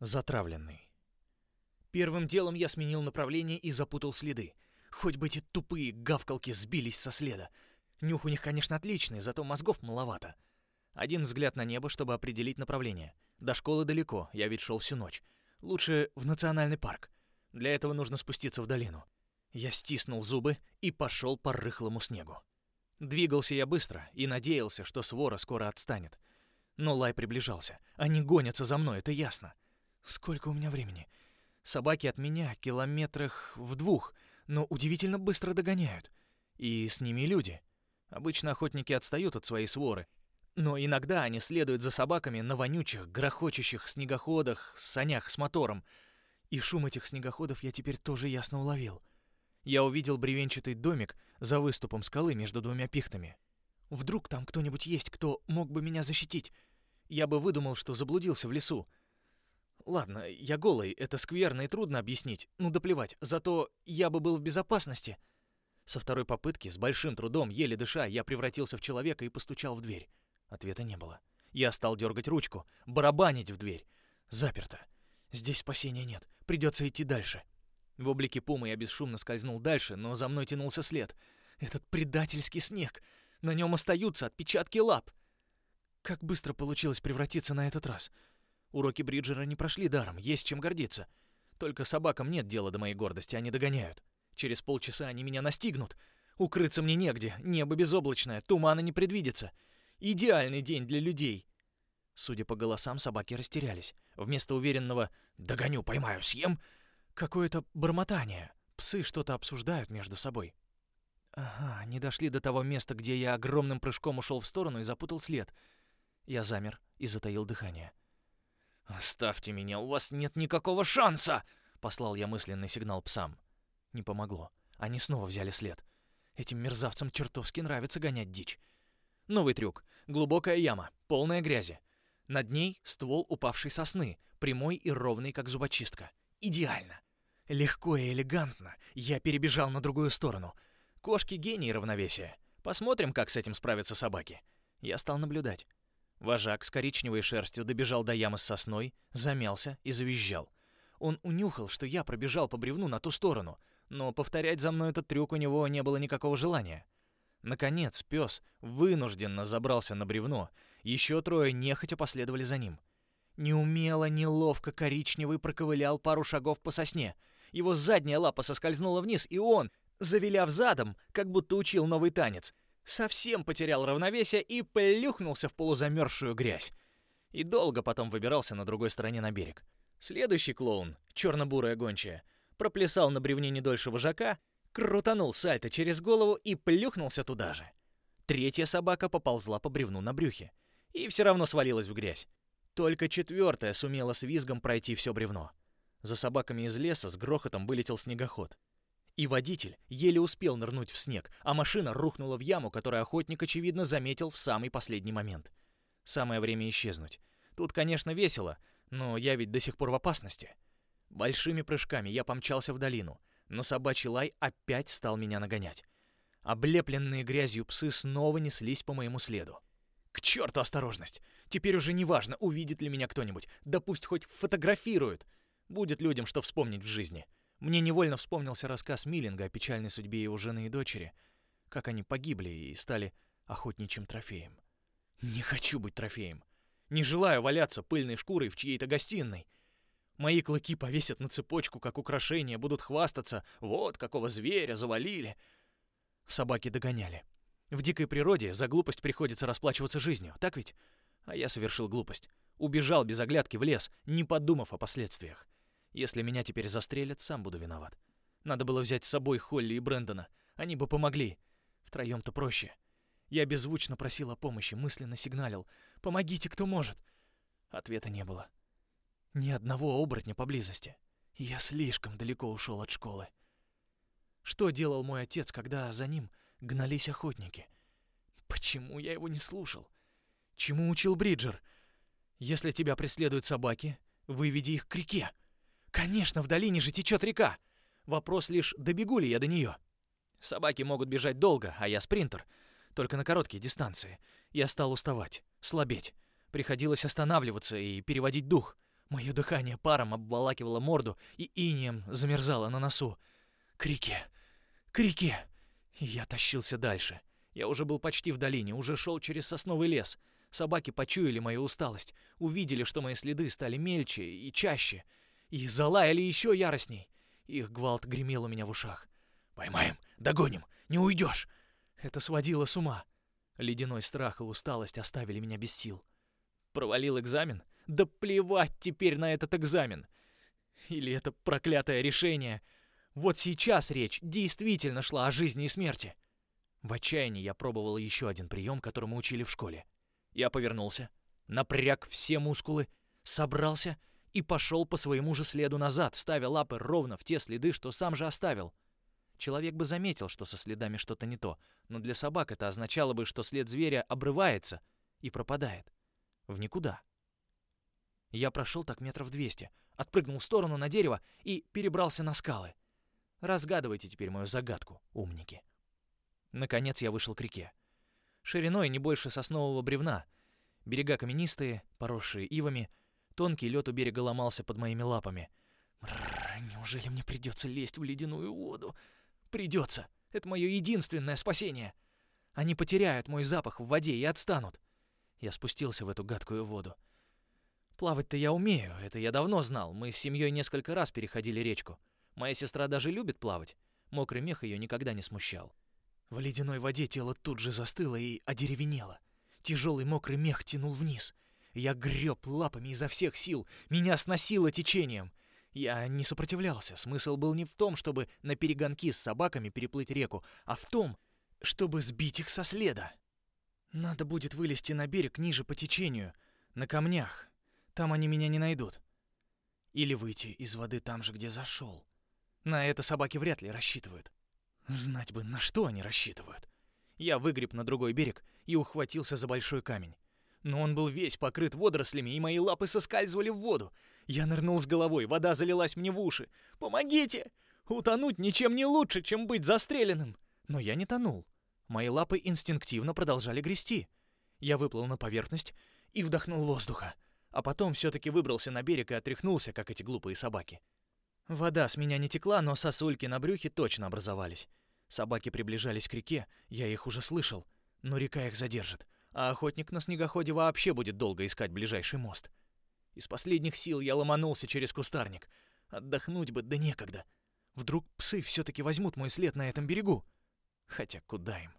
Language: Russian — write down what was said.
Затравленный. Первым делом я сменил направление и запутал следы. Хоть бы эти тупые гавкалки сбились со следа. Нюх у них, конечно, отличный, зато мозгов маловато. Один взгляд на небо, чтобы определить направление. До школы далеко, я ведь шел всю ночь. Лучше в национальный парк. Для этого нужно спуститься в долину. Я стиснул зубы и пошел по рыхлому снегу. Двигался я быстро и надеялся, что свора скоро отстанет. Но лай приближался. Они гонятся за мной, это ясно. Сколько у меня времени? Собаки от меня километрах в двух, но удивительно быстро догоняют. И с ними люди. Обычно охотники отстают от своей своры, но иногда они следуют за собаками на вонючих, грохочущих снегоходах, санях с мотором. И шум этих снегоходов я теперь тоже ясно уловил. Я увидел бревенчатый домик за выступом скалы между двумя пихтами. Вдруг там кто-нибудь есть, кто мог бы меня защитить? Я бы выдумал, что заблудился в лесу. Ладно, я голый, это скверно и трудно объяснить. Ну да плевать, зато я бы был в безопасности. Со второй попытки, с большим трудом, еле дыша, я превратился в человека и постучал в дверь. Ответа не было. Я стал дергать ручку, барабанить в дверь. Заперто. Здесь спасения нет. Придется идти дальше. В облике пумы я бесшумно скользнул дальше, но за мной тянулся след. Этот предательский снег. На нем остаются отпечатки лап. Как быстро получилось превратиться на этот раз. Уроки Бриджера не прошли даром, есть чем гордиться. Только собакам нет дела до моей гордости, они догоняют. Через полчаса они меня настигнут. Укрыться мне негде, небо безоблачное, тумана не предвидится. Идеальный день для людей. Судя по голосам, собаки растерялись. Вместо уверенного «догоню, поймаю, съем» какое-то бормотание. Псы что-то обсуждают между собой. Ага, они дошли до того места, где я огромным прыжком ушел в сторону и запутал след. Я замер и затаил дыхание. «Оставьте меня, у вас нет никакого шанса!» — послал я мысленный сигнал псам. Не помогло. Они снова взяли след. Этим мерзавцам чертовски нравится гонять дичь. Новый трюк. Глубокая яма, полная грязи. Над ней ствол упавшей сосны, прямой и ровный, как зубочистка. Идеально. Легко и элегантно я перебежал на другую сторону. Кошки — гении равновесия. Посмотрим, как с этим справятся собаки. Я стал наблюдать. Вожак с коричневой шерстью добежал до ямы с сосной, замялся и завизжал. Он унюхал, что я пробежал по бревну на ту сторону, но повторять за мной этот трюк у него не было никакого желания. Наконец, пес вынужденно забрался на бревно, еще трое нехотя последовали за ним. Неумело, неловко коричневый проковылял пару шагов по сосне. Его задняя лапа соскользнула вниз, и он, завиляв задом, как будто учил новый танец, совсем потерял равновесие и плюхнулся в полузамерзшую грязь. И долго потом выбирался на другой стороне на берег. Следующий клоун, черно-бурая гончая, проплясал на бревне не дольше вожака, крутанул сальто через голову и плюхнулся туда же. Третья собака поползла по бревну на брюхе и все равно свалилась в грязь. Только четвертая сумела с визгом пройти все бревно. За собаками из леса с грохотом вылетел снегоход. И водитель еле успел нырнуть в снег, а машина рухнула в яму, которую охотник, очевидно, заметил в самый последний момент. Самое время исчезнуть. Тут, конечно, весело, но я ведь до сих пор в опасности. Большими прыжками я помчался в долину, но собачий лай опять стал меня нагонять. Облепленные грязью псы снова неслись по моему следу. К черту осторожность! Теперь уже не важно, увидит ли меня кто-нибудь, да пусть хоть фотографируют. Будет людям что вспомнить в жизни. Мне невольно вспомнился рассказ Миллинга о печальной судьбе его жены и дочери, как они погибли и стали охотничьим трофеем. Не хочу быть трофеем. Не желаю валяться пыльной шкурой в чьей-то гостиной. Мои клыки повесят на цепочку, как украшение, будут хвастаться. Вот какого зверя завалили. Собаки догоняли. В дикой природе за глупость приходится расплачиваться жизнью, так ведь? А я совершил глупость. Убежал без оглядки в лес, не подумав о последствиях. Если меня теперь застрелят, сам буду виноват. Надо было взять с собой Холли и Брэндона. Они бы помогли. Втроем-то проще. Я беззвучно просил о помощи, мысленно сигналил. «Помогите, кто может!» Ответа не было. Ни одного оборотня поблизости. Я слишком далеко ушел от школы. Что делал мой отец, когда за ним гнались охотники? Почему я его не слушал? Чему учил Бриджер? Если тебя преследуют собаки, выведи их к реке. Конечно, в долине же течет река. Вопрос лишь, добегу ли я до нее. Собаки могут бежать долго, а я спринтер. Только на короткие дистанции. Я стал уставать, слабеть. Приходилось останавливаться и переводить дух. Мое дыхание паром обволакивало морду и инием замерзало на носу. Крики! Крики! я тащился дальше. Я уже был почти в долине, уже шел через сосновый лес. Собаки почуяли мою усталость, увидели, что мои следы стали мельче и чаще, и залаяли еще яростней. Их гвалт гремел у меня в ушах. «Поймаем! Догоним! Не уйдешь!» Это сводило с ума. Ледяной страх и усталость оставили меня без сил. Провалил экзамен? Да плевать теперь на этот экзамен. Или это проклятое решение. Вот сейчас речь действительно шла о жизни и смерти. В отчаянии я пробовал еще один прием, которому учили в школе. Я повернулся, напряг все мускулы, собрался и пошел по своему же следу назад, ставя лапы ровно в те следы, что сам же оставил. Человек бы заметил, что со следами что-то не то, но для собак это означало бы, что след зверя обрывается и пропадает. В никуда. Я прошел так метров двести, отпрыгнул в сторону на дерево и перебрался на скалы. Разгадывайте теперь мою загадку, умники. Наконец я вышел к реке. Шириной не больше соснового бревна. Берега каменистые, поросшие ивами. Тонкий лед у берега ломался под моими лапами. Неужели мне придется лезть в ледяную воду? Придется. Это мое единственное спасение. Они потеряют мой запах в воде и отстанут. Я спустился в эту гадкую воду. Плавать-то я умею, это я давно знал. Мы с семьей несколько раз переходили речку. Моя сестра даже любит плавать. Мокрый мех ее никогда не смущал. В ледяной воде тело тут же застыло и одеревенело. Тяжелый мокрый мех тянул вниз. Я греб лапами изо всех сил. Меня сносило течением. Я не сопротивлялся. Смысл был не в том, чтобы на перегонки с собаками переплыть реку, а в том, чтобы сбить их со следа. Надо будет вылезти на берег ниже по течению, на камнях, там они меня не найдут. Или выйти из воды там же, где зашел. На это собаки вряд ли рассчитывают. Знать бы, на что они рассчитывают. Я выгреб на другой берег и ухватился за большой камень. Но он был весь покрыт водорослями, и мои лапы соскальзывали в воду. Я нырнул с головой, вода залилась мне в уши. «Помогите! Утонуть ничем не лучше, чем быть застреленным!» Но я не тонул. Мои лапы инстинктивно продолжали грести. Я выплыл на поверхность и вдохнул воздуха а потом все-таки выбрался на берег и отряхнулся, как эти глупые собаки. Вода с меня не текла, но сосульки на брюхе точно образовались. Собаки приближались к реке, я их уже слышал, но река их задержит, а охотник на снегоходе вообще будет долго искать ближайший мост. Из последних сил я ломанулся через кустарник. Отдохнуть бы, да некогда. Вдруг псы все-таки возьмут мой след на этом берегу. Хотя куда им?